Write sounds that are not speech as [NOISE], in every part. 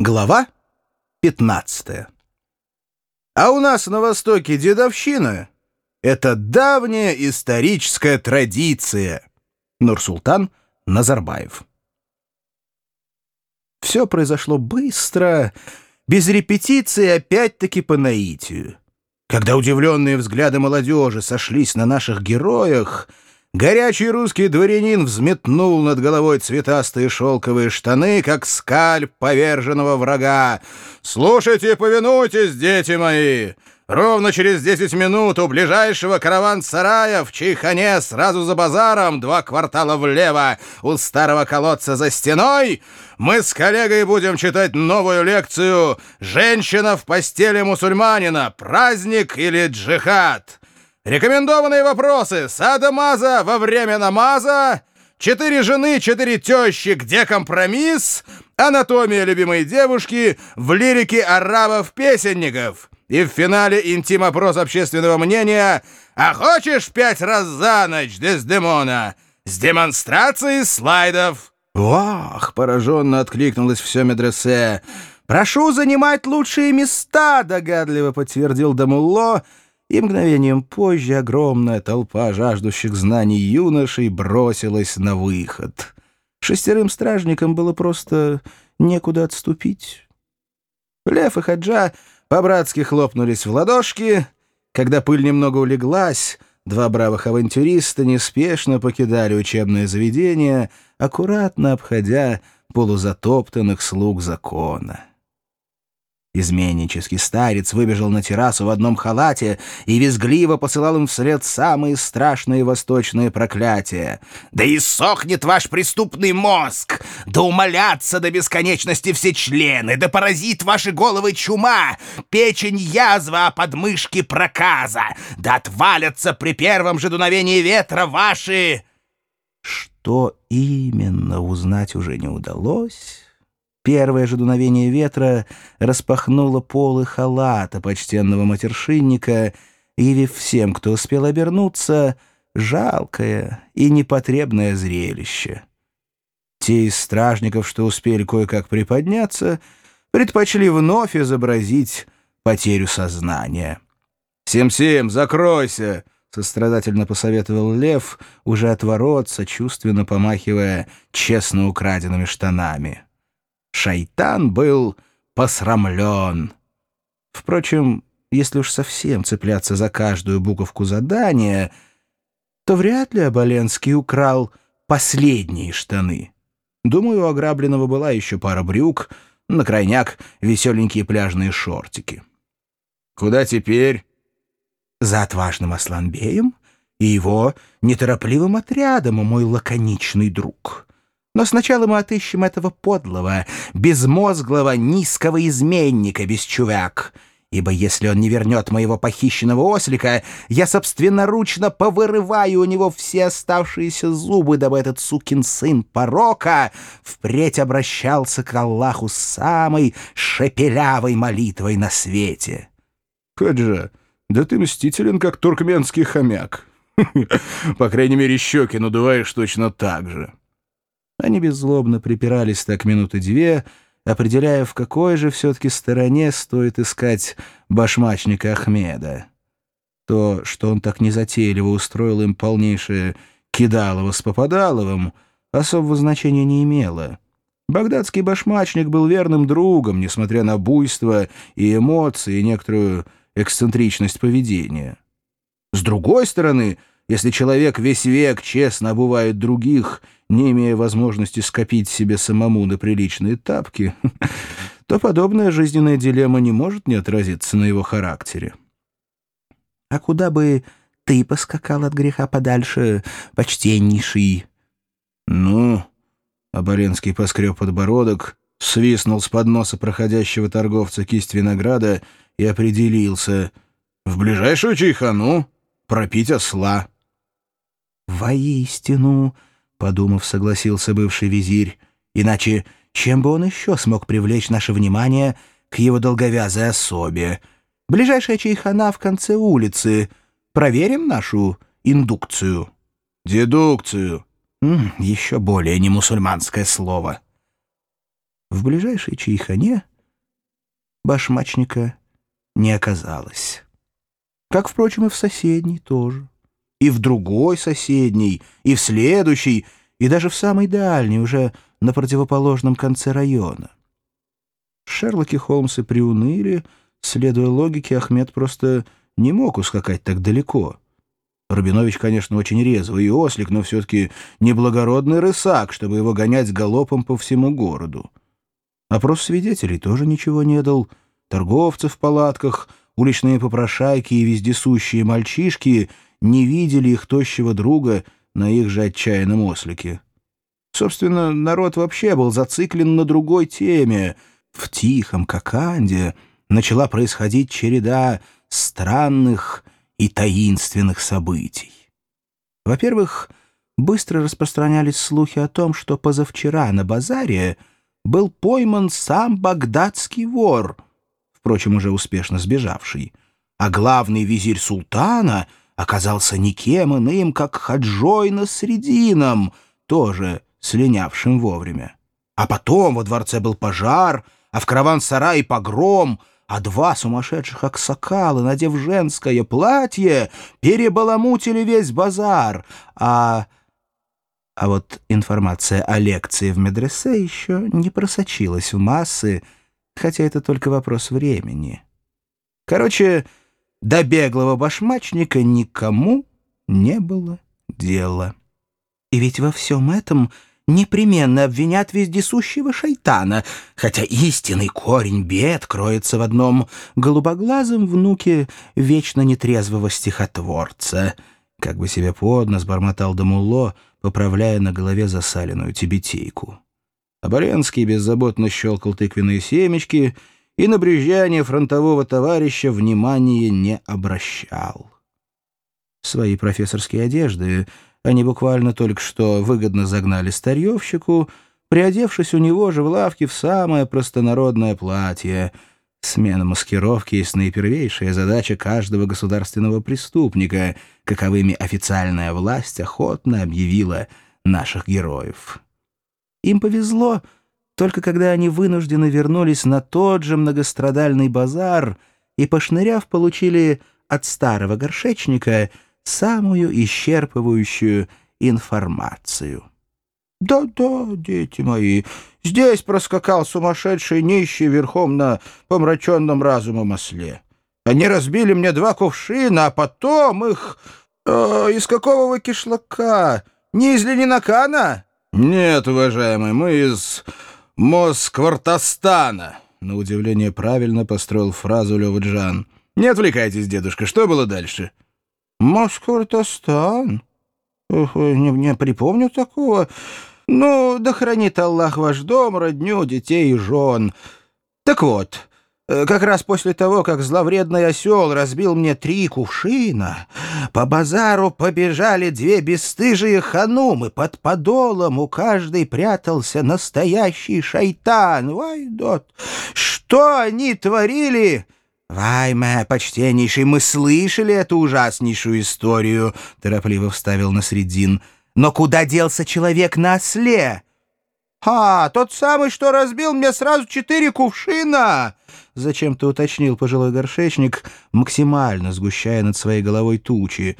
Глава 15 А у нас на Востоке дедовщина — это давняя историческая традиция. Нурсултан Назарбаев Все произошло быстро, без репетиции, опять-таки по наитию. Когда удивленные взгляды молодежи сошлись на наших героях — Горячий русский дворянин взметнул над головой цветастые шелковые штаны, как скальп поверженного врага. «Слушайте и повинуйтесь, дети мои! Ровно через десять минут у ближайшего караван-сарая в Чайхане сразу за базаром, два квартала влево, у старого колодца за стеной, мы с коллегой будем читать новую лекцию «Женщина в постели мусульманина. Праздник или джихад?» Рекомендованные вопросы. Садомаза во время намаза. Четыре жены, четыре тещи. Где компромисс? Анатомия любимой девушки в лирике арабов-песенников. И в финале интим-опрос общественного мнения «А хочешь пять раз за ночь, Дездемона?» с демонстрацией слайдов. «Вах!» — пораженно откликнулось все медресе. «Прошу занимать лучшие места!» — догадливо подтвердил Дамулло — и мгновением позже огромная толпа жаждущих знаний юношей бросилась на выход. Шестерым стражникам было просто некуда отступить. Лев и Хаджа по-братски хлопнулись в ладошки. Когда пыль немного улеглась, два бравых авантюриста неспешно покидали учебное заведение, аккуратно обходя полузатоптанных слуг закона. Изменнический старец выбежал на террасу в одном халате и визгливо посылал им вслед самые страшные восточные проклятия. «Да и сохнет ваш преступный мозг! Да умолятся до бесконечности все члены! Да поразит ваши головы чума! Печень язва, а подмышки проказа! Да отвалятся при первом же дуновении ветра ваши...» Что именно узнать уже не удалось... Первое же дуновение ветра распахнуло полы халата почтенного матершинника, явив всем, кто успел обернуться, жалкое и непотребное зрелище. Те из стражников, что успели кое-как приподняться, предпочли вновь изобразить потерю сознания. «Сем-Сем, закройся!» — сострадательно посоветовал Лев, уже от ворот, сочувственно помахивая честно украденными штанами. Шайтан был посрамлен. Впрочем, если уж совсем цепляться за каждую буковку задания, то вряд ли Оболенский украл последние штаны. Думаю, у ограбленного была еще пара брюк, на крайняк веселенькие пляжные шортики. «Куда теперь?» «За отважным Асланбеем и его неторопливым отрядом, мой лаконичный друг». Но сначала мы отыщем этого подлого, безмозглого, низкого изменника, бесчувак. Ибо если он не вернет моего похищенного ослика, я собственноручно повырываю у него все оставшиеся зубы, дабы этот сукин сын порока впредь обращался к Аллаху самой шепелявой молитвой на свете. Хаджа, да ты мстителен, как туркменский хомяк. [LAUGHS] По крайней мере, щеки надуваешь точно так же. Они беззлобно припирались так минуты две, определяя, в какой же все-таки стороне стоит искать башмачника Ахмеда. То, что он так незатейливо устроил им полнейшее кидалово с Попадаловым, особого значения не имело. Багдадский башмачник был верным другом, несмотря на буйство и эмоции, и некоторую эксцентричность поведения. С другой стороны, если человек весь век честно обувает других, не имея возможности скопить себе самому на приличные тапки, [LAUGHS] то подобная жизненная дилемма не может не отразиться на его характере. «А куда бы ты поскакал от греха подальше, почтеннейший?» «Ну...» — Оболенский поскреб подбородок, свистнул с подноса проходящего торговца кисть винограда и определился. «В ближайшую чайхану пропить осла». «Воистину», — подумав, согласился бывший визирь, «иначе чем бы он еще смог привлечь наше внимание к его долговязой особе? Ближайшая чайхана в конце улицы. Проверим нашу индукцию». «Дедукцию». М, еще более не мусульманское слово. В ближайшей чайхане башмачника не оказалось. Как, впрочем, и в соседней тоже. И в другой соседней, и в следующей, и даже в самой дальней, уже на противоположном конце района. Шерлоки Холмсы приуныли, следуя логике, Ахмед просто не мог ускакать так далеко. Рубинович, конечно, очень резвый и ослик, но все-таки неблагородный рысак, чтобы его гонять галопом по всему городу. Опрос свидетелей тоже ничего не дал. Торговцы в палатках, уличные попрошайки и вездесущие мальчишки не видели их тощего друга на их же отчаянном ослике. Собственно, народ вообще был зациклен на другой теме. В тихом Коканде начала происходить череда странных и таинственных событий. Во-первых, быстро распространялись слухи о том, что позавчера на базаре был пойман сам багдадский вор, впрочем, уже успешно сбежавший, а главный визирь султана оказался никем иным, как Хаджой Насредином, тоже слинявшим вовремя. А потом во дворце был пожар, а в караван-сарае погром — а два сумасшедших аксакала, надев женское платье, перебаламутили весь базар, а... А вот информация о лекции в медресе еще не просочилась в массы, хотя это только вопрос времени. Короче, до беглого башмачника никому не было дела. И ведь во всем этом непременно обвинят вездесущего шайтана, хотя истинный корень бед кроется в одном голубоглазом внуке вечно нетрезвого стихотворца. Как бы себе под нос бормотал Дамулло, поправляя на голове засаленную тибетейку. Абаренский беззаботно щелкал тыквенные семечки и на брюзжание фронтового товарища внимания не обращал. Свои профессорские одежды — они буквально только что выгодно загнали старьевщику, приодевшись у него же в лавке в самое простонародное платье. Смена маскировки есть наипервейшая задача каждого государственного преступника, каковыми официальная власть охотно объявила наших героев. Им повезло, только когда они вынуждены вернулись на тот же многострадальный базар и, пошныряв, получили от старого горшечника — самую исчерпывающую информацию. «Да-да, дети мои, здесь проскакал сумасшедший нищий верхом на помраченном разумом осле. Они разбили мне два кувшина, а потом их... Э, из какого вы кишлака? Не из Ленинакана?» «Нет, уважаемый, мы из Москвартостана», — на удивление правильно построил фразу Леваджан. «Не отвлекайтесь, дедушка, что было дальше?» Москвартостан? Не, не припомню такого. Ну, да хранит Аллах ваш дом, родню, детей и жен. Так вот, как раз после того, как зловредный осел разбил мне три кувшина, по базару побежали две бесстыжие ханумы. Под подолом у каждой прятался настоящий шайтан. Вайдот, что они творили... «Вайме, почтеннейший, мы слышали эту ужаснейшую историю», — торопливо вставил Насреддин. «Но куда делся человек на осле?» «А, тот самый, что разбил мне сразу четыре кувшина!» Зачем-то уточнил пожилой горшечник, максимально сгущая над своей головой тучи.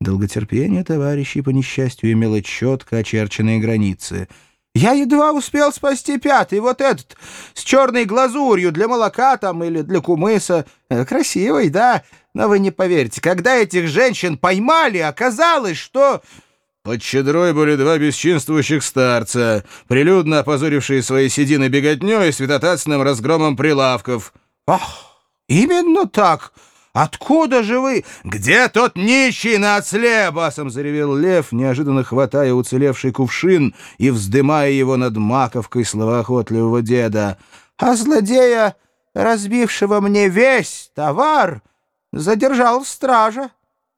Долготерпение товарищей, по несчастью, имело четко очерченные границы — я едва успел спасти пятый, вот этот, с черной глазурью для молока там или для кумыса. Э, красивый, да, но вы не поверите, когда этих женщин поймали, оказалось, что... Под щедрой были два бесчинствующих старца, прилюдно опозорившие свои седины беготнёй и святотатственным разгромом прилавков. «Ах, именно так!» Откуда же вы? Где тот нищий на осле? Басом заревел лев, неожиданно хватая уцелевший кувшин и вздымая его над маковкой словоохотливого деда. А злодея, разбившего мне весь товар, задержал стража.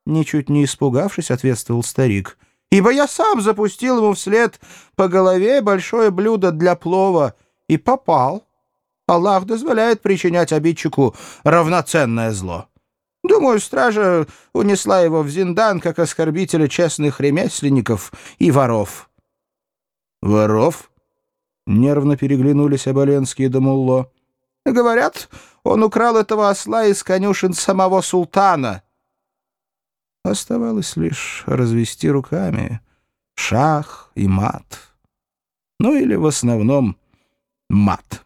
Ничуть не испугавшись, ответствовал старик. Ибо я сам запустил ему вслед по голове большое блюдо для плова и попал. Аллах дозволяет причинять обидчику равноценное зло. Думаю, стража унесла его в Зиндан как оскорбителя честных ремесленников и воров». «Воров?» — нервно переглянулись Оболенские и Дамулло. Говорят, он украл этого осла из конюшен самого султана. Оставалось лишь развести руками шах и мат. Ну или в основном мат.